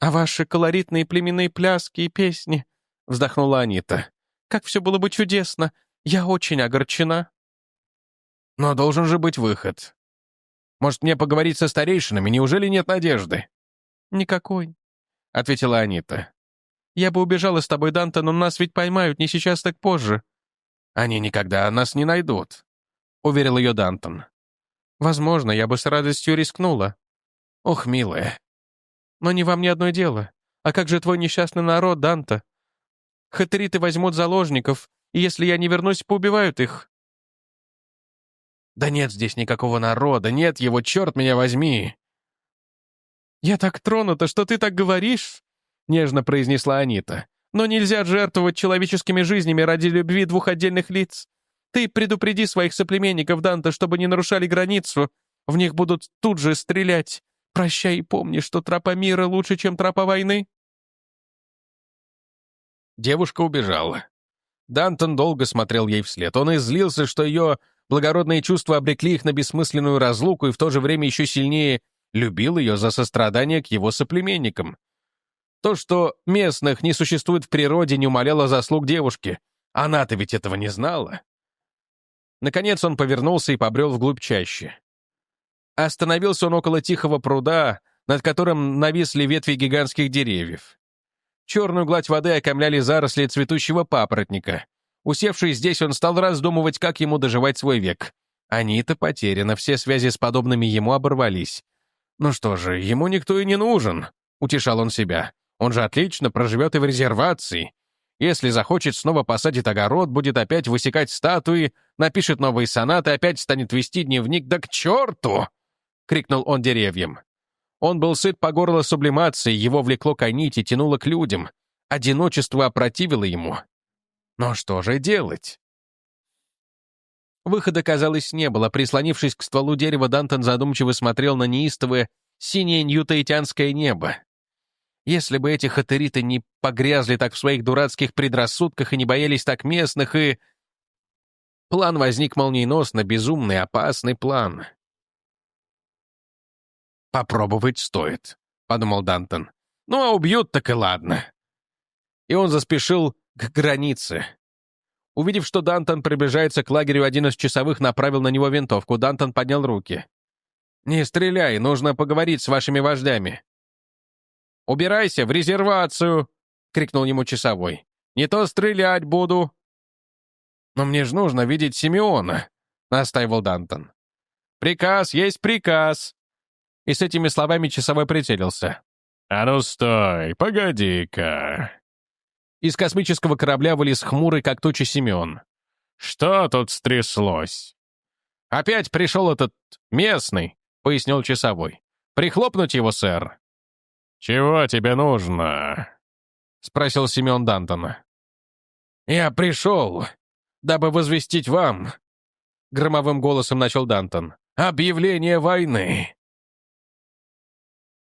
«А ваши колоритные племенные пляски и песни?» — вздохнула Анита. «Как все было бы чудесно! Я очень огорчена». «Но должен же быть выход. Может, мне поговорить со старейшинами? Неужели нет надежды?» «Никакой», — ответила Анита. «Я бы убежала с тобой, Данте, но нас ведь поймают не сейчас, так позже». «Они никогда нас не найдут», — уверил ее Дантон. «Возможно, я бы с радостью рискнула». «Ох, милая, но не вам ни одно дело. А как же твой несчастный народ, Данта? Хатриты возьмут заложников, и если я не вернусь, поубивают их». «Да нет здесь никакого народа, нет его, черт меня возьми!» «Я так тронута, что ты так говоришь», — нежно произнесла Анита. «Но нельзя жертвовать человеческими жизнями ради любви двух отдельных лиц. Ты предупреди своих соплеменников, Данта, чтобы не нарушали границу. В них будут тут же стрелять. Прощай и помни, что тропа мира лучше, чем тропа войны». Девушка убежала. Дантон долго смотрел ей вслед. Он излился, что ее благородные чувства обрекли их на бессмысленную разлуку и в то же время еще сильнее любил ее за сострадание к его соплеменникам. То, что местных не существует в природе, не умаляло заслуг девушки. Она-то ведь этого не знала. Наконец он повернулся и побрел вглубь чаще. Остановился он около тихого пруда, над которым нависли ветви гигантских деревьев. Черную гладь воды окомляли заросли цветущего папоротника. Усевшись здесь, он стал раздумывать, как ему доживать свой век. Они-то потеряны, все связи с подобными ему оборвались. «Ну что же, ему никто и не нужен», — утешал он себя. «Он же отлично проживет и в резервации. Если захочет, снова посадит огород, будет опять высекать статуи, напишет новые сонаты, опять станет вести дневник, да к черту!» — крикнул он деревьям. Он был сыт по горло сублимацией, его влекло к Аните, тянуло к людям. Одиночество опротивило ему. Но что же делать? Выхода, казалось, не было. Прислонившись к стволу дерева, Дантон задумчиво смотрел на неистовое синее ньютаитянское небо. Если бы эти хатериты не погрязли так в своих дурацких предрассудках и не боялись так местных и... План возник молниеносно, безумный, опасный план. «Попробовать стоит», — подумал Дантон. «Ну, а убьют, так и ладно». И он заспешил к границе. Увидев, что Дантон приближается к лагерю, один из часовых направил на него винтовку. Дантон поднял руки. «Не стреляй, нужно поговорить с вашими вождями». «Убирайся в резервацию!» — крикнул ему часовой. «Не то стрелять буду!» «Но мне же нужно видеть Симеона», — настаивал Дантон. «Приказ есть приказ!» И с этими словами часовой прицелился. «А ну стой, погоди-ка!» Из космического корабля вылез хмурый, как туча Семен. «Что тут стряслось?» «Опять пришел этот местный», — пояснил часовой. «Прихлопнуть его, сэр?» «Чего тебе нужно?» — спросил Семен Дантона. «Я пришел, дабы возвестить вам», — громовым голосом начал Дантон, — «объявление войны».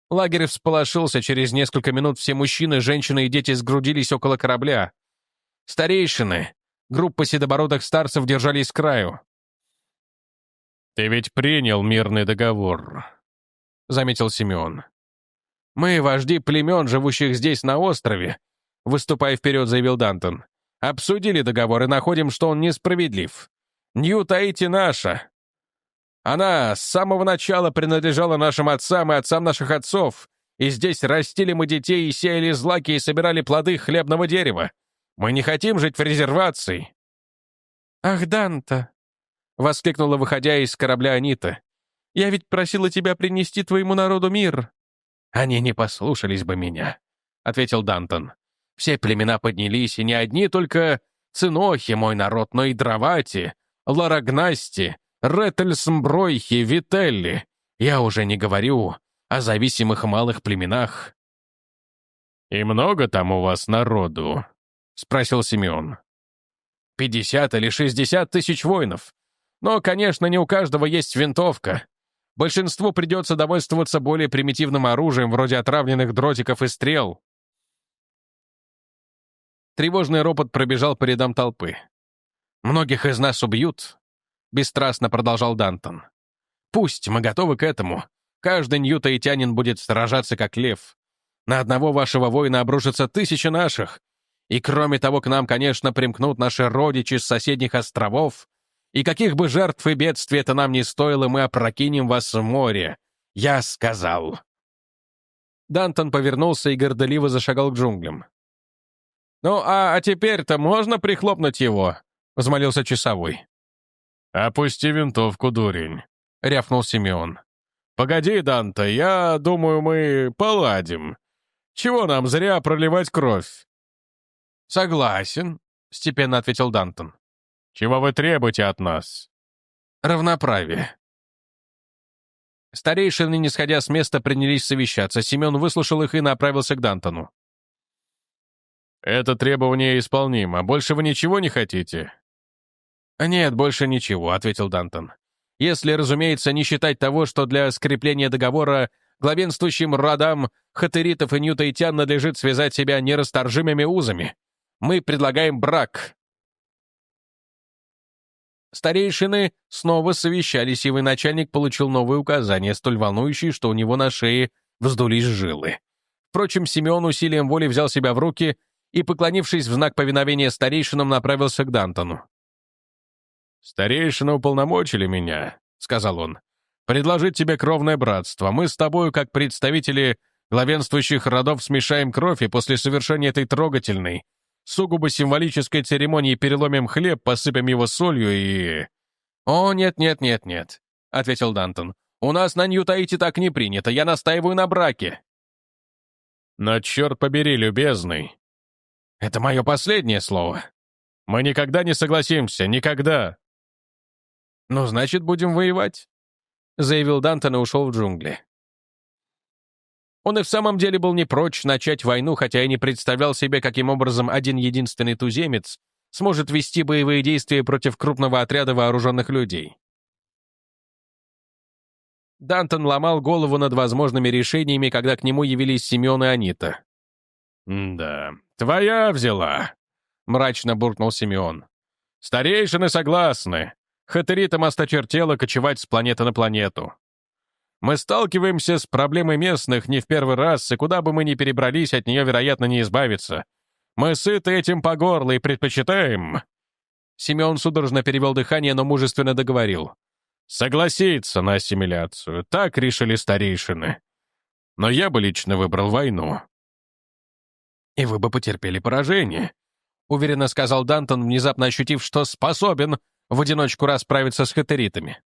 Лагерь всполошился, через несколько минут все мужчины, женщины и дети сгрудились около корабля. Старейшины, группа седобородых старцев держались с краю. «Ты ведь принял мирный договор», — заметил Симеон. «Мы, вожди племен, живущих здесь на острове», — выступая вперед, заявил Дантон, «обсудили договор и находим, что он несправедлив. Нью-Таити наша, она с самого начала принадлежала нашим отцам и отцам наших отцов, и здесь растили мы детей и сеяли злаки и собирали плоды хлебного дерева. Мы не хотим жить в резервации». «Ах, Данта!» — воскликнула, выходя из корабля Анита. «Я ведь просила тебя принести твоему народу мир». «Они не послушались бы меня», — ответил Дантон. «Все племена поднялись, и не одни только Цинохи, мой народ, но и Дравати, Ларагнасти, Реттельсмбройхи, Вителли. Я уже не говорю о зависимых малых племенах». «И много там у вас народу?» — спросил Симеон. «Пятьдесят или шестьдесят тысяч воинов. Но, конечно, не у каждого есть винтовка. Большинству придется довольствоваться более примитивным оружием, вроде отравленных дротиков и стрел». Тревожный ропот пробежал по рядам толпы. «Многих из нас убьют, — бесстрастно продолжал Дантон. «Пусть, мы готовы к этому. Каждый ньютаитянин будет сражаться как лев. На одного вашего воина обрушится тысяча наших. И кроме того, к нам, конечно, примкнут наши родичи с соседних островов. И каких бы жертв и бедствий это нам не стоило, мы опрокинем вас в море. Я сказал». Дантон повернулся и гордоливо зашагал к джунглям. «Ну, а, а теперь-то можно прихлопнуть его?» — взмолился часовой. «Опусти винтовку, дурень», — рявкнул Симеон. «Погоди, Данте, я думаю, мы поладим. Чего нам зря проливать кровь?» «Согласен», — степенно ответил Дантон. «Чего вы требуете от нас?» «Равноправие». Старейшины, не сходя с места, принялись совещаться. Семен выслушал их и направился к Дантону. «Это требование исполнимо. Больше вы ничего не хотите?» «Нет, больше ничего», — ответил Дантон. «Если, разумеется, не считать того, что для скрепления договора главенствующим родам хатеритов и ньютаитян надлежит связать себя нерасторжимыми узами. Мы предлагаем брак». Старейшины снова совещались, и военачальник получил новые указания, столь волнующие, что у него на шее вздулись жилы. Впрочем, Симеон усилием воли взял себя в руки и, поклонившись в знак повиновения старейшинам, направился к Дантону. «Старейшины уполномочили меня», — сказал он, — «предложить тебе кровное братство. Мы с тобою, как представители главенствующих родов, смешаем кровь и после совершения этой трогательной, сугубо символической церемонии переломим хлеб, посыпем его солью и...» «О, нет-нет-нет-нет», — ответил Дантон. «У нас на Ньютаите так не принято, я настаиваю на браке». «Но черт побери, любезный!» «Это мое последнее слово». «Мы никогда не согласимся, никогда!» «Ну, значит, будем воевать», — заявил Дантон и ушел в джунгли. Он и в самом деле был не прочь начать войну, хотя и не представлял себе, каким образом один единственный туземец сможет вести боевые действия против крупного отряда вооруженных людей. Дантон ломал голову над возможными решениями, когда к нему явились Семен и Анита. «Да, твоя взяла», — мрачно буркнул Симеон. Старейшины согласны. Хатыритам осточертело кочевать с планеты на планету. Мы сталкиваемся с проблемой местных не в первый раз, и куда бы мы ни перебрались, от нее, вероятно, не избавиться. Мы сыты этим по горло и предпочитаем...» Симеон судорожно перевел дыхание, но мужественно договорил. «Согласиться на ассимиляцию. Так решили старейшины. Но я бы лично выбрал войну». «И вы бы потерпели поражение», — уверенно сказал Дантон, внезапно ощутив, что способен в одиночку расправиться с хатеритами.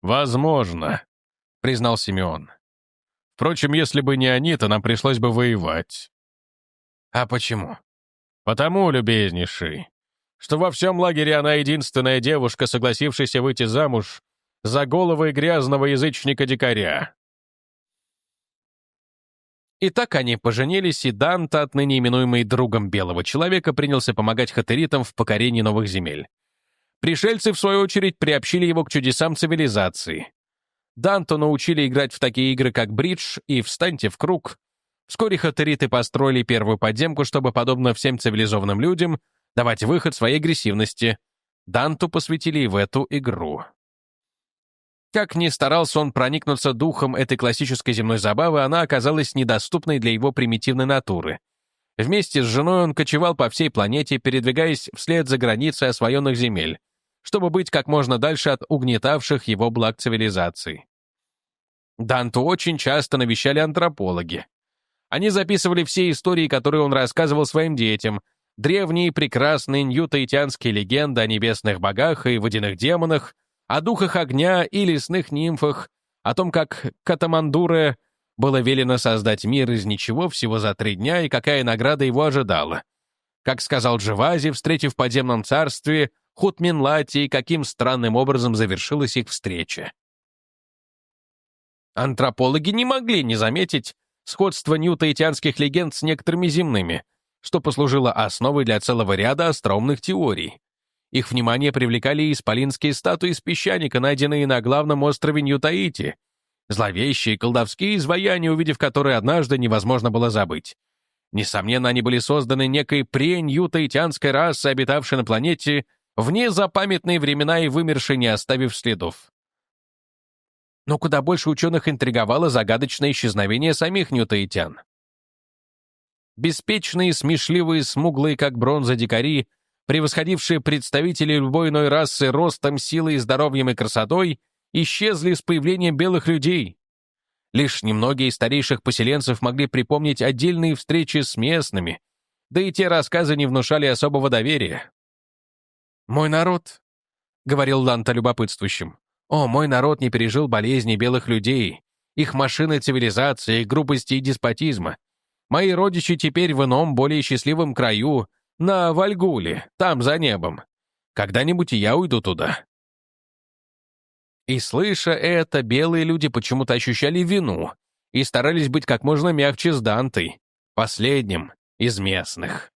«Возможно», — признал Симеон. «Впрочем, если бы не они, то нам пришлось бы воевать». «А почему?» «Потому, любезнейший, что во всем лагере она единственная девушка, согласившаяся выйти замуж за головы грязного язычника-дикаря». И так они поженились, и Данта, отныне именуемый другом белого человека, принялся помогать хатеритам в покорении новых земель. Пришельцы, в свою очередь, приобщили его к чудесам цивилизации. Данту научили играть в такие игры, как бридж и «Встаньте в круг», Вскоре хатериты построили первую подземку, чтобы, подобно всем цивилизованным людям, давать выход своей агрессивности. Данту посвятили и в эту игру. Как ни старался он проникнуться духом этой классической земной забавы, она оказалась недоступной для его примитивной натуры. Вместе с женой он кочевал по всей планете, передвигаясь вслед за границей освоенных земель, чтобы быть как можно дальше от угнетавших его благ цивилизации. Данту очень часто навещали антропологи. Они записывали все истории, которые он рассказывал своим детям, древние прекрасные ньютаитянские легенды о небесных богах и водяных демонах, о духах огня и лесных нимфах, о том, как Катамандуре было велено создать мир из ничего всего за три дня и какая награда его ожидала. Как сказал Дживази, встретив в подземном царстве Хутминлати, и каким странным образом завершилась их встреча. Антропологи не могли не заметить, сходство ньютаитянских легенд с некоторыми земными, что послужило основой для целого ряда остроумных теорий. Их внимание привлекали исполинские статуи из песчаника, найденные на главном острове Ньютаити, зловещие колдовские изваяния, увидев которые однажды невозможно было забыть. Несомненно, они были созданы некой преньютаитянской расой, обитавшей на планете в незапамятные времена и вымершей, не оставив следов. Но куда больше ученых интриговало загадочное исчезновение самих ньютаитян. Беспечные, смешливые, смуглые, как бронза дикари, превосходившие представителей любой иной расы ростом, силой, здоровьем и красотой, исчезли с появлением белых людей. Лишь немногие из старейших поселенцев могли припомнить отдельные встречи с местными, да и те рассказы не внушали особого доверия. «Мой народ», — говорил Ланта любопытствующим, о, мой народ не пережил болезни белых людей, их машины цивилизации, грубости и деспотизма. Мои родичи теперь в ином, более счастливом краю, на Вальгуле, там, за небом. Когда-нибудь я уйду туда». И слыша это, белые люди почему-то ощущали вину и старались быть как можно мягче с Дантой, последним из местных.